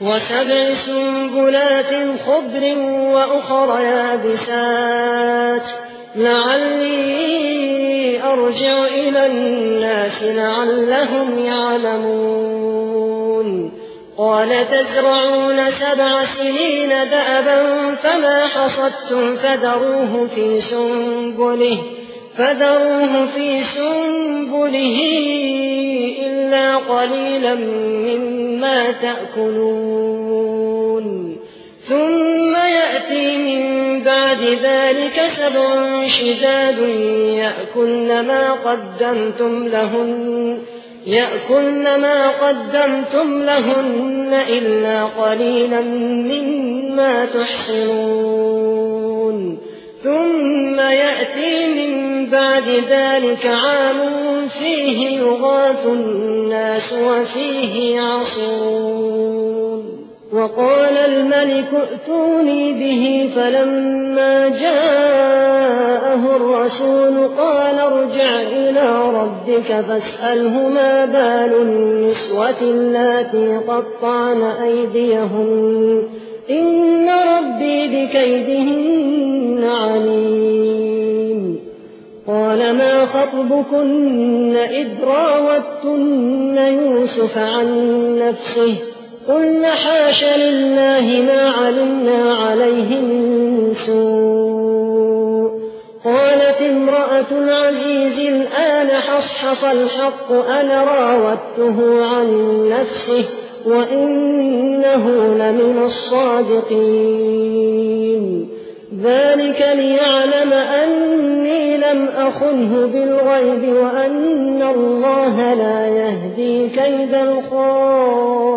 وسبع سنبلات خضر وأخر يابسات. لعلي أرجع إلى الناس لعلهم يعلمون. قال تزرعون سبع سنين دأبا فما حصدتم فذروه في سنبله فذروه في سنبله إلا قليلا مما تأكلون. ثم يأتي من بعد ذلك سبع شداد يأكلن ما قدمتم لهن يأكلن ما قدمتم لهن إلا قليلا مما تحصنون. ثم يأتي ذلك عام فيه يغاث الناس وفيه عصرون وقال الملك ائتوني به فلما جاءه الرسول قال ارجع إلى ربك فاسأله ما بال النسوة اللاتي قطعن أيديهن. إن ربي بكيدهن قال ما خطبكن إذ راوتن يوسف عن نفسه قلن حاش لله ما علمنا عليه من سوء قالت امرأة العزيز الآن حصحص الحق أنا راودته عن نفسه وإنه لمن الصادقين. ذلك ليعلم أني لم أخنه بالغيب وأن الله لا يهدي كيد الخائنين.